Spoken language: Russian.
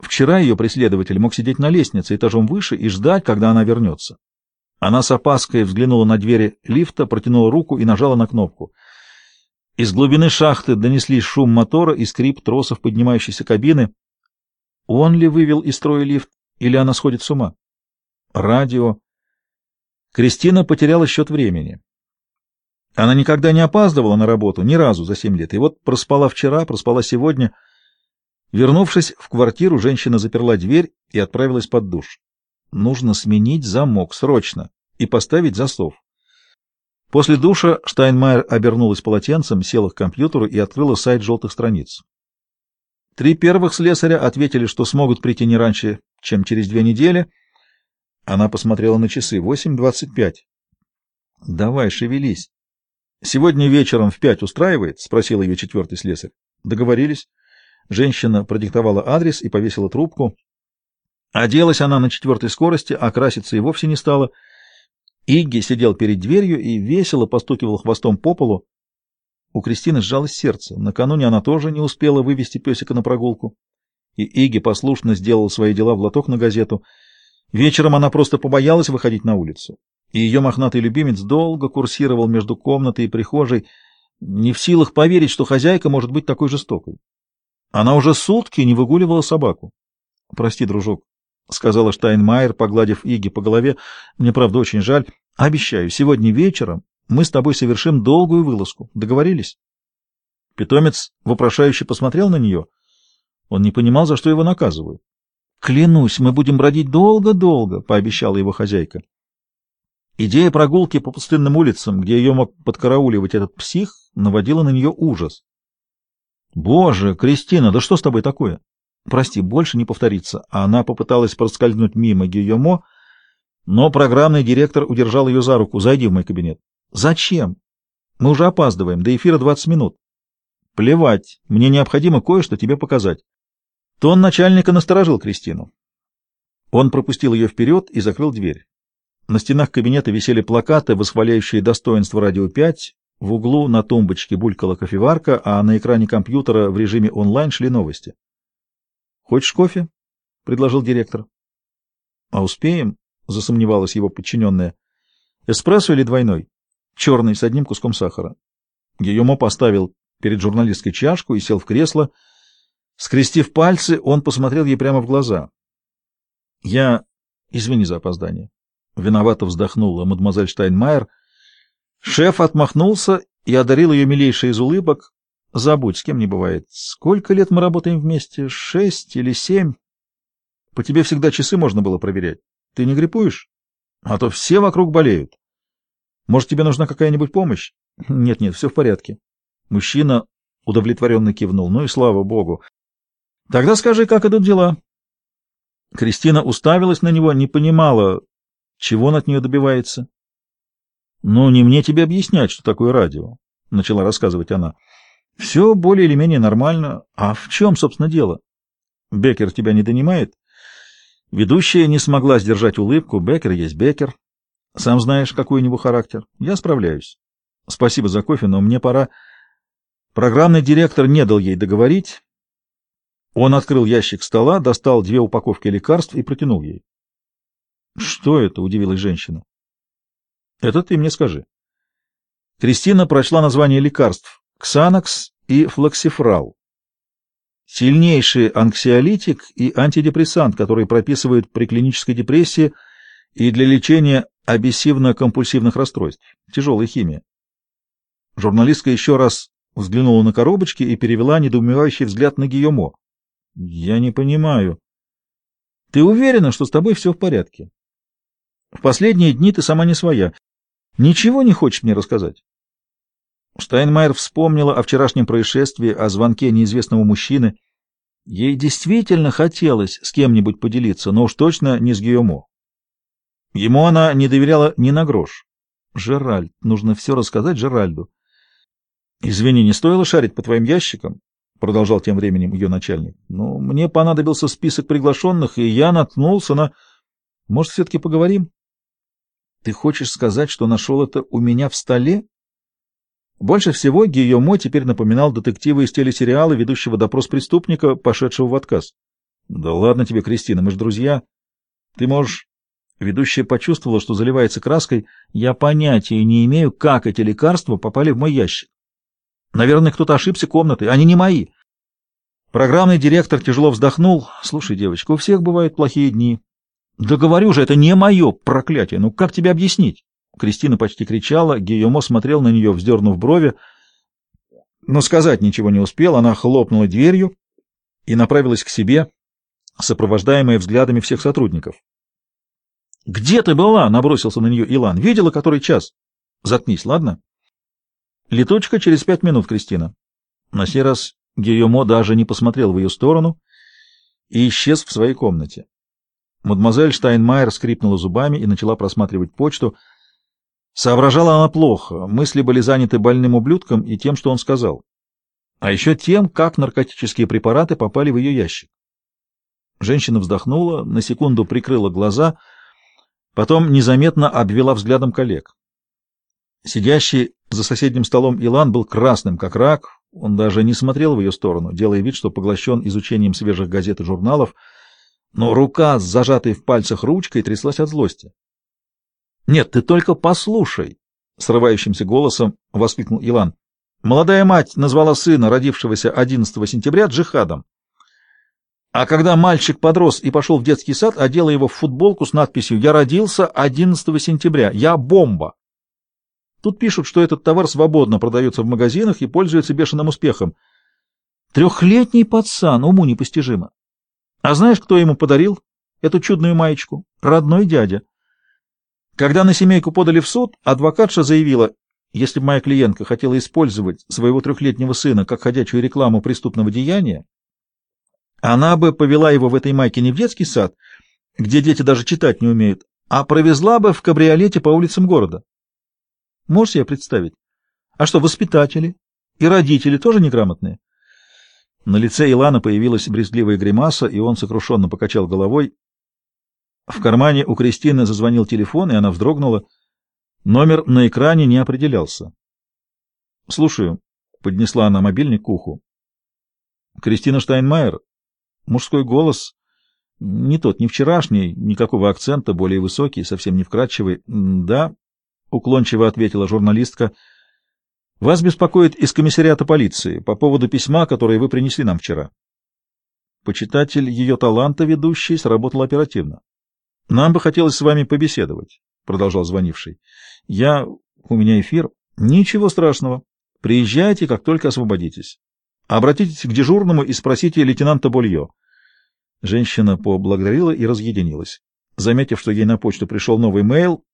Вчера ее преследователь мог сидеть на лестнице этажом выше и ждать, когда она вернется. Она с опаской взглянула на двери лифта, протянула руку и нажала на кнопку. Из глубины шахты донеслись шум мотора и скрип тросов поднимающейся кабины. Он ли вывел из строя лифт, или она сходит с ума? Радио. Кристина потеряла счет времени. Она никогда не опаздывала на работу, ни разу за семь лет. И вот проспала вчера, проспала сегодня. Вернувшись в квартиру, женщина заперла дверь и отправилась под душ. Нужно сменить замок срочно и поставить засов. После душа Штайнмайер обернулась полотенцем, села к компьютеру и открыла сайт желтых страниц. Три первых слесаря ответили, что смогут прийти не раньше, чем через две недели. Она посмотрела на часы. Восемь двадцать пять. Давай, шевелись. Сегодня вечером в пять устраивает? Спросил ее четвертый слесарь. Договорились. Женщина продиктовала адрес и повесила трубку. Оделась она на четвертой скорости, а краситься и вовсе не стала. Игги сидел перед дверью и весело постукивал хвостом по полу. У Кристины сжалось сердце. Накануне она тоже не успела вывести песика на прогулку. И Игги послушно сделал свои дела в лоток на газету. Вечером она просто побоялась выходить на улицу. И ее мохнатый любимец долго курсировал между комнатой и прихожей, не в силах поверить, что хозяйка может быть такой жестокой. Она уже сутки не выгуливала собаку. — Прости, дружок, — сказала Штайнмайер, погладив Иги по голове. — Мне, правда, очень жаль. Обещаю, сегодня вечером мы с тобой совершим долгую вылазку. Договорились? Питомец вопрошающе посмотрел на нее. Он не понимал, за что его наказывают. — Клянусь, мы будем бродить долго-долго, — пообещала его хозяйка. Идея прогулки по пустынным улицам, где ее мог подкарауливать этот псих, наводила на нее ужас. — Боже, Кристина, да что с тобой такое? Прости, больше не повторится. Она попыталась проскользнуть мимо Гийомо, но программный директор удержал ее за руку. Зайди в мой кабинет. Зачем? Мы уже опаздываем. До эфира 20 минут. Плевать. Мне необходимо кое-что тебе показать. Тон начальника насторожил Кристину. Он пропустил ее вперед и закрыл дверь. На стенах кабинета висели плакаты, восхваляющие достоинство «Радио 5», в углу на тумбочке булькала кофеварка, а на экране компьютера в режиме онлайн шли новости. Хочешь кофе? — предложил директор. — А успеем? — засомневалась его подчиненная. — Эспрессо или двойной? — Черный, с одним куском сахара. Гийомо поставил перед журналисткой чашку и сел в кресло. Скрестив пальцы, он посмотрел ей прямо в глаза. — Я... Извини за опоздание. Виновато вздохнула мадемуазель Штайнмайер. Шеф отмахнулся и одарил ее милейшей из улыбок. Забудь, с кем не бывает. Сколько лет мы работаем вместе? Шесть или семь? По тебе всегда часы можно было проверять. Ты не гриппуешь? А то все вокруг болеют. Может, тебе нужна какая-нибудь помощь? Нет-нет, все в порядке. Мужчина удовлетворенно кивнул. Ну и слава богу. Тогда скажи, как идут дела? Кристина уставилась на него, не понимала, чего он от нее добивается. — Ну, не мне тебе объяснять, что такое радио, — начала рассказывать она. Все более или менее нормально. А в чем, собственно, дело? Беккер тебя не донимает? Ведущая не смогла сдержать улыбку. Беккер есть Беккер. Сам знаешь, какой у него характер. Я справляюсь. Спасибо за кофе, но мне пора. Программный директор не дал ей договорить. Он открыл ящик стола, достал две упаковки лекарств и протянул ей. — Что это? — удивилась женщина. — Это ты мне скажи. Кристина прочла название лекарств. Ксанакс и флоксифрал. Сильнейший анксиолитик и антидепрессант, который прописывают при клинической депрессии и для лечения обессивно-компульсивных расстройств. Тяжелая химия. Журналистка еще раз взглянула на коробочки и перевела недоумевающий взгляд на Гийомо. — Я не понимаю. — Ты уверена, что с тобой все в порядке? В последние дни ты сама не своя. Ничего не хочешь мне рассказать? Штайнмайер вспомнила о вчерашнем происшествии, о звонке неизвестного мужчины. Ей действительно хотелось с кем-нибудь поделиться, но уж точно не с Гийомо. Ему она не доверяла ни на грош. Жеральд, нужно все рассказать Жеральду. — Извини, не стоило шарить по твоим ящикам? — продолжал тем временем ее начальник. — Ну, мне понадобился список приглашенных, и я наткнулся на... Может, все-таки поговорим? — Ты хочешь сказать, что нашел это у меня в столе? Больше всего Гийомо теперь напоминал детектива из телесериала, ведущего допрос преступника, пошедшего в отказ. Да ладно тебе, Кристина, мы же друзья. Ты можешь... Ведущая почувствовала, что заливается краской. Я понятия не имею, как эти лекарства попали в мой ящик. Наверное, кто-то ошибся комнатой. Они не мои. Программный директор тяжело вздохнул. Слушай, девочка, у всех бывают плохие дни. Да говорю же, это не мое проклятие. Ну как тебе объяснить? Кристина почти кричала. Гийомо смотрел на нее, вздернув брови. Но сказать ничего не успел. Она хлопнула дверью и направилась к себе, сопровождаемая взглядами всех сотрудников. «Где ты была?» — набросился на нее Илан. «Видела, который час?» «Заткнись, ладно?» «Летучка через пять минут, Кристина». На сей раз Гийомо даже не посмотрел в ее сторону и исчез в своей комнате. Мадемуазель Штайнмайер скрипнула зубами и начала просматривать почту. Соображала она плохо, мысли были заняты больным ублюдком и тем, что он сказал. А еще тем, как наркотические препараты попали в ее ящик. Женщина вздохнула, на секунду прикрыла глаза, потом незаметно обвела взглядом коллег. Сидящий за соседним столом Илан был красным, как рак, он даже не смотрел в ее сторону, делая вид, что поглощен изучением свежих газет и журналов, но рука с зажатой в пальцах ручкой тряслась от злости. «Нет, ты только послушай!» — срывающимся голосом воскликнул Илан. «Молодая мать назвала сына, родившегося 11 сентября, джихадом. А когда мальчик подрос и пошел в детский сад, одела его в футболку с надписью «Я родился 11 сентября. Я бомба». Тут пишут, что этот товар свободно продается в магазинах и пользуется бешеным успехом. Трехлетний пацан, уму непостижимо. А знаешь, кто ему подарил эту чудную маечку? Родной дядя. Когда на семейку подали в суд, адвокатша заявила, если бы моя клиентка хотела использовать своего трехлетнего сына как ходячую рекламу преступного деяния, она бы повела его в этой майке не в детский сад, где дети даже читать не умеют, а провезла бы в кабриолете по улицам города. Можешь себе представить? А что, воспитатели и родители тоже неграмотные? На лице Илана появилась брезгливая гримаса, и он сокрушенно покачал головой. В кармане у Кристины зазвонил телефон, и она вздрогнула. Номер на экране не определялся. — Слушаю, — поднесла она мобильник к уху. — Кристина Штайнмайер, Мужской голос, не тот, не вчерашний, никакого акцента, более высокий, совсем не вкрадчивый. «Да», — уклончиво ответила журналистка, — «вас беспокоит из комиссариата полиции по поводу письма, которое вы принесли нам вчера». Почитатель ее таланта ведущий сработал оперативно. «Нам бы хотелось с вами побеседовать», — продолжал звонивший. «Я... у меня эфир. Ничего страшного. Приезжайте, как только освободитесь. Обратитесь к дежурному и спросите лейтенанта Болье. Женщина поблагодарила и разъединилась. Заметив, что ей на почту пришел новый мейл,